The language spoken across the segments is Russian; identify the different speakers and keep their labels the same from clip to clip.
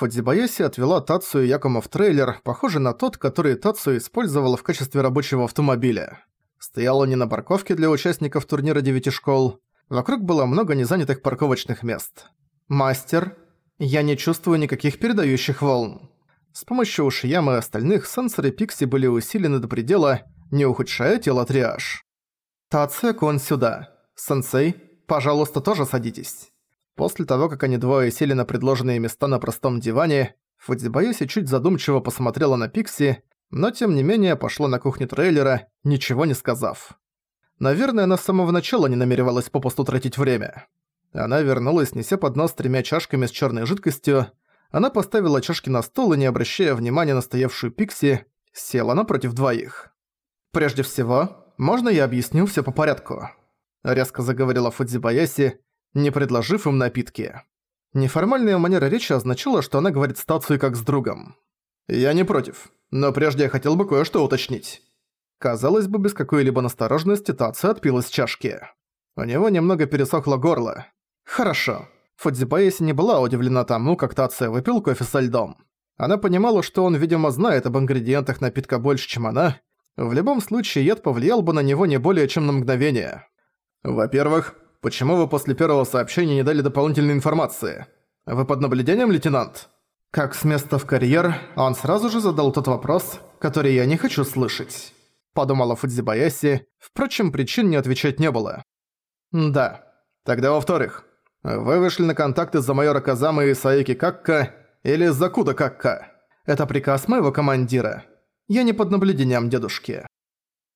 Speaker 1: Фудзибаяси отвела Тацию Якома в трейлер, похожий на тот, который Тацию использовала в качестве рабочего автомобиля. Стояла не на парковке для участников турнира девяти школ. Вокруг было много незанятых парковочных мест. «Мастер, я не чувствую никаких передающих волн». С помощью Ушиямы и остальных сенсоры Пикси были усилены до предела, не ухудшая тело триаж. «Тация-кон сюда. Сенсей, пожалуйста, тоже садитесь». После того, как они двое сели на предложенные места на простом диване, Фудзибаюси чуть задумчиво посмотрела на Пикси, но тем не менее пошла на кухню трейлера, ничего не сказав. Наверное, она с самого начала не намеревалась попусту тратить время. Она вернулась, неся поднос с тремя чашками с черной жидкостью. Она поставила чашки на стол и, не обращая внимания на стоявшую Пикси, села напротив двоих. «Прежде всего, можно я объясню все по порядку?» Резко заговорила Фудзибаяси, не предложив им напитки. Неформальная манера речи означала, что она говорит с Тацуей как с другом. «Я не против, но прежде я хотел бы кое-что уточнить». Казалось бы, без какой-либо настороженности Тацуя отпил из чашки. У него немного пересохло горло. «Хорошо». Фудзибаеси не была удивлена тому, как Тация выпил кофе со льдом. Она понимала, что он, видимо, знает об ингредиентах напитка больше, чем она. В любом случае, яд повлиял бы на него не более чем на мгновение. «Во-первых, почему вы после первого сообщения не дали дополнительной информации? Вы под наблюдением, лейтенант?» Как с места в карьер, он сразу же задал тот вопрос, который я не хочу слышать. Подумала Фудзибаяси, впрочем, причин не отвечать не было. Да. Тогда во-вторых, вы вышли на контакт из-за майора Казамы и Саики Какка или из-за Куда Какка? Это приказ моего командира. Я не под наблюдением дедушки.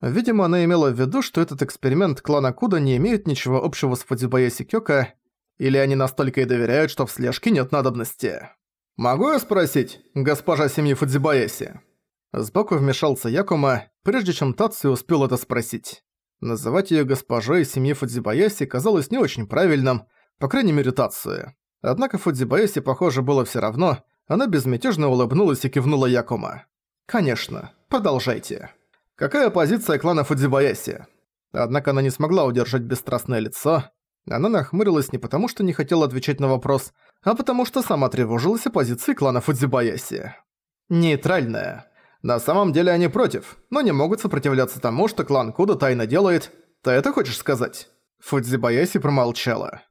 Speaker 1: Видимо, она имела в виду, что этот эксперимент клана Куда не имеет ничего общего с Фудзибаяси Кёка, или они настолько и доверяют, что в слежке нет надобности. «Могу я спросить, госпожа семьи Фудзибаяси?» Сбоку вмешался Якума, прежде чем Тацию успел это спросить. Называть её госпожой семьи Фудзибаяси казалось не очень правильным, по крайней мере Тацию. Однако Фудзибаяси, похоже, было всё равно, она безмятежно улыбнулась и кивнула Якума. «Конечно, продолжайте». Какая позиция клана Фудзибаяси? Однако она не смогла удержать бесстрастное лицо. Она нахмурилась не потому, что не хотела отвечать на вопрос, а потому что сама тревожилась о позиции клана Фудзибаяси. Нейтральная. На самом деле они против, но не могут сопротивляться тому, что клан Куда тайно делает. Ты это хочешь сказать? Фудзибаяси промолчала.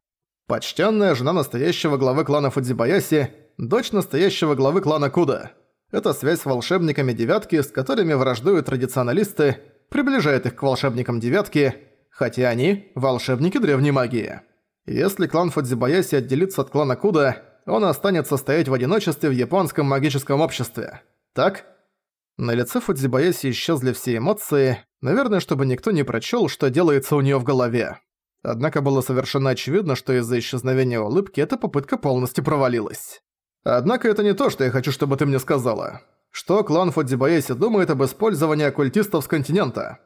Speaker 1: Почтенная жена настоящего главы клана Фудзибаяси, дочь настоящего главы клана Куда – эта связь с волшебниками девятки, с которыми враждуют традиционалисты, приближает их к волшебникам девятки, хотя они – волшебники древней магии. Если клан Фудзибаяси отделится от клана Куда, он останется стоять в одиночестве в японском магическом обществе. Так? На лице Фудзибаяси исчезли все эмоции, наверное, чтобы никто не прочёл, что делается у неё в голове. Однако было совершенно очевидно, что из-за исчезновения улыбки эта попытка полностью провалилась. Однако это не то, что я хочу, чтобы ты мне сказала. Что клан Фудзибаеси думает об использовании оккультистов с континента?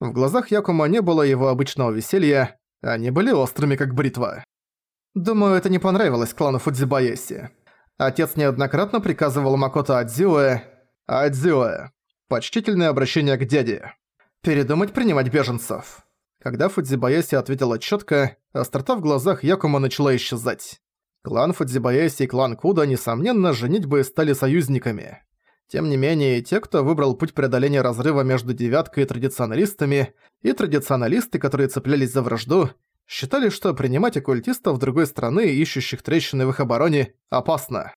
Speaker 1: В глазах Якума не было его обычного веселья, они были острыми, как бритва. Думаю, это не понравилось клану Фудзибаеси. Отец неоднократно приказывал Макото Адзиуэ... Адзиуэ. Почтительное обращение к дяде. Передумать принимать беженцев. Когда Фудзибаеси ответила чётко, острота в глазах Якума начала исчезать. Клан Фудзибаеси и клан Куда, несомненно, женитьбы стали союзниками. Тем не менее, те, кто выбрал путь преодоления разрыва между девяткой и традиционалистами, и традиционалисты, которые цеплялись за вражду, считали, что принимать оккультистов другой страны, ищущих трещины в их обороне, опасно.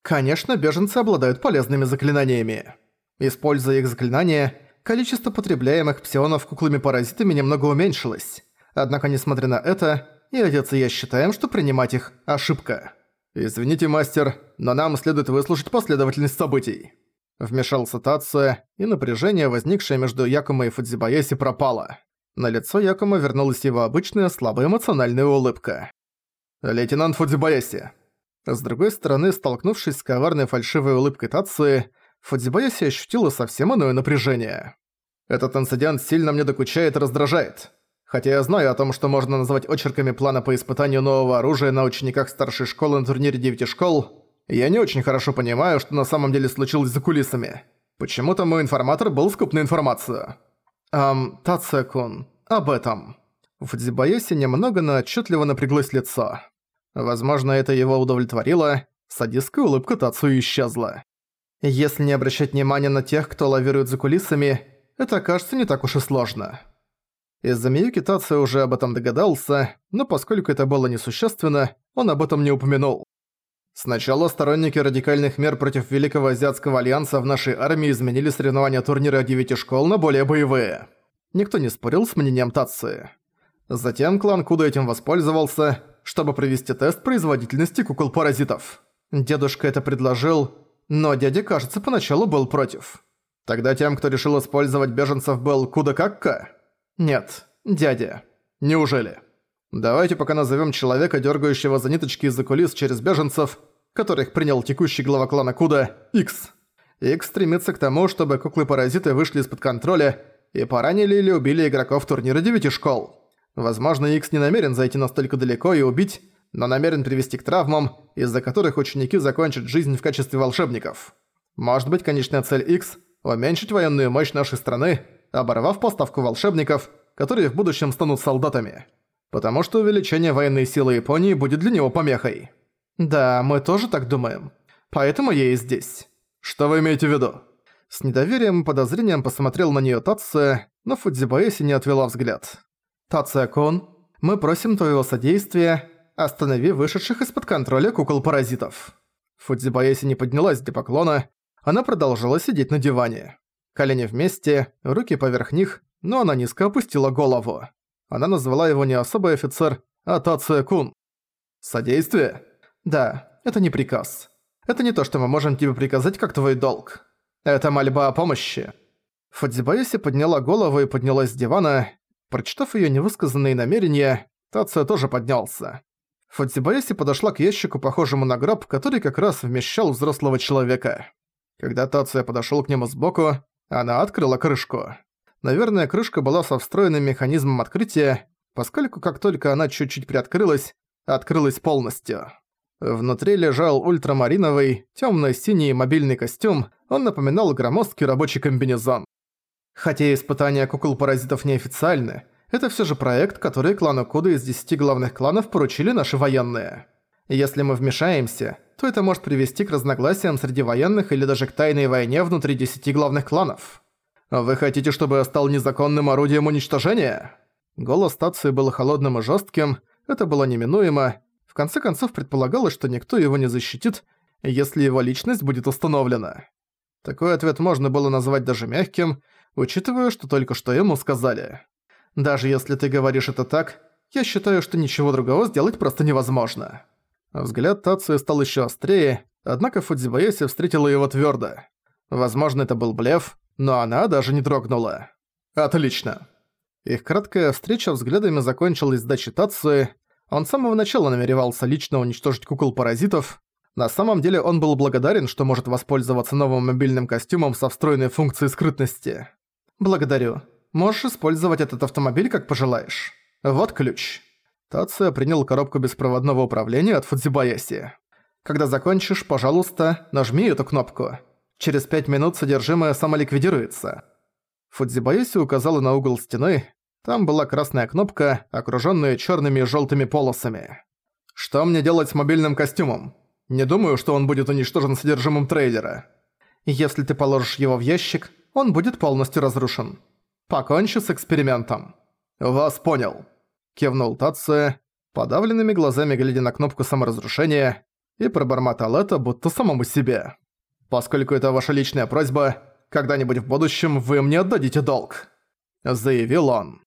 Speaker 1: Конечно, беженцы обладают полезными заклинаниями. Используя их заклинания, количество потребляемых псионов куклами-паразитами немного уменьшилось. Однако, несмотря на это, и отец и я считаем, что принимать их – ошибка. Извините, мастер, но нам следует выслушать последовательность событий. Вмешался Тацуя, и напряжение, возникшее между Якумо и Фудзибаяси, пропало. На лицо Якумо вернулась его обычная слабая эмоциональная улыбка. «Лейтенант Фудзибаяси». С другой стороны, столкнувшись с коварной фальшивой улыбкой Тацуи, Фудзибаяси ощутила совсем иное напряжение. «Этот инцидент сильно мне докучает и раздражает. Хотя я знаю о том, что можно назвать очерками плана по испытанию нового оружия на учениках старшей школы на турнире девяти школ, я не очень хорошо понимаю, что на самом деле случилось за кулисами. Почему-то мой информатор был скуп на информацию. Ам, Тация-кун, об этом. В Фудзибаеси немного, но отчетливо напряглось лицо. Возможно, это его удовлетворило, Садистская улыбка Тацу исчезла. Если не обращать внимания на тех, кто лавирует за кулисами, это кажется не так уж и сложно. Из-за Миюки Тацию уже об этом догадался, но поскольку это было несущественно, он об этом не упомянул. Сначала сторонники радикальных мер против Великого Азиатского Альянса в нашей армии изменили соревнования турнира девяти школ на более боевые. Никто не спорил с мнением Тации. Затем клан Куда этим воспользовался, чтобы провести тест производительности кукол-паразитов. Дедушка это предложил, но дядя, кажется, поначалу был против. Тогда тем, кто решил использовать беженцев, был Куда Какка? Нет, дядя. Неужели? Давайте пока назовем человека, дергающего за ниточки из-за кулис через беженцев, которых принял текущий глава клана Куда, X. X стремится к тому, чтобы куклы-паразиты вышли из-под контроля и поранили или убили игроков турнира девяти школ. Возможно, Икс не намерен зайти настолько далеко и убить, но намерен привести к травмам, из-за которых ученики закончат жизнь в качестве волшебников. Может быть, конечная цель Икс – уменьшить военную мощь нашей страны, оборвав поставку волшебников, которые в будущем станут солдатами. Потому что увеличение военной силы Японии будет для него помехой. Да, мы тоже так думаем. Поэтому я и здесь. Что вы имеете в виду? С недоверием и подозрением посмотрел на неё Татсо, но Фудзибаэси не отвела взгляд. «Тация-кун, мы просим твоего содействия, останови вышедших из-под контроля кукол-паразитов». Фудзибаеси не поднялась для поклона, она продолжала сидеть на диване. Колени вместе, руки поверх них, но она низко опустила голову. Она назвала его не особый офицер, а Тация-кун. «Содействие?» «Да, это не приказ. Это не то, что мы можем тебе приказать, как твой долг. Это мольба о помощи». Фудзибаеси подняла голову и поднялась с дивана, Прочитав её невысказанные намерения, Тация тоже поднялся. Фудзибаяси подошла к ящику, похожему на гроб, который как раз вмещал взрослого человека. Когда Тация подошёл к нему сбоку, она открыла крышку. Наверное, крышка была со встроенным механизмом открытия, поскольку как только она чуть-чуть приоткрылась, открылась полностью. Внутри лежал ультрамариновый, тёмно-синий мобильный костюм, он напоминал громоздкий рабочий комбинезон. Хотя испытания кукол-паразитов неофициальны, это все же проект, который клану Куда из 10 главных кланов поручили наши военные. Если мы вмешаемся, то это может привести к разногласиям среди военных или даже к тайной войне внутри 10 главных кланов. Вы хотите, чтобы я стал незаконным орудием уничтожения? Голос стации был холодным и жестким, это было неминуемо. В конце концов предполагалось, что никто его не защитит, если его личность будет установлена. Такой ответ можно было назвать даже мягким, учитывая, что только что ему сказали. Даже если ты говоришь это так, я считаю, что ничего другого сделать просто невозможно. Взгляд Тацию стал еще острее, однако Фудзибаеси встретила его твердо. Возможно, это был блеф, но она даже не дрогнула. Отлично. Их краткая встреча взглядами закончилась сдачей Тацию. Он с самого начала намеревался лично уничтожить кукол-паразитов. На самом деле он был благодарен, что может воспользоваться новым мобильным костюмом со встроенной функцией скрытности. «Благодарю. Можешь использовать этот автомобиль, как пожелаешь. Вот ключ». Тация принял коробку беспроводного управления от Фудзибаяси. «Когда закончишь, пожалуйста, нажми эту кнопку. Через пять минут содержимое самоликвидируется». Фудзибаяси указала на угол стены. Там была красная кнопка, окружённая чёрными и жёлтыми полосами. «Что мне делать с мобильным костюмом? Не думаю, что он будет уничтожен содержимым трейлера. Если ты положишь его в ящик, он будет полностью разрушен. Покончи с экспериментом. Вас понял. Кивнул Тация, подавленными глазами глядя на кнопку саморазрушения, и пробормотал это будто самому себе. Поскольку это ваша личная просьба, когда-нибудь в будущем вы мне отдадите долг. Заявил он.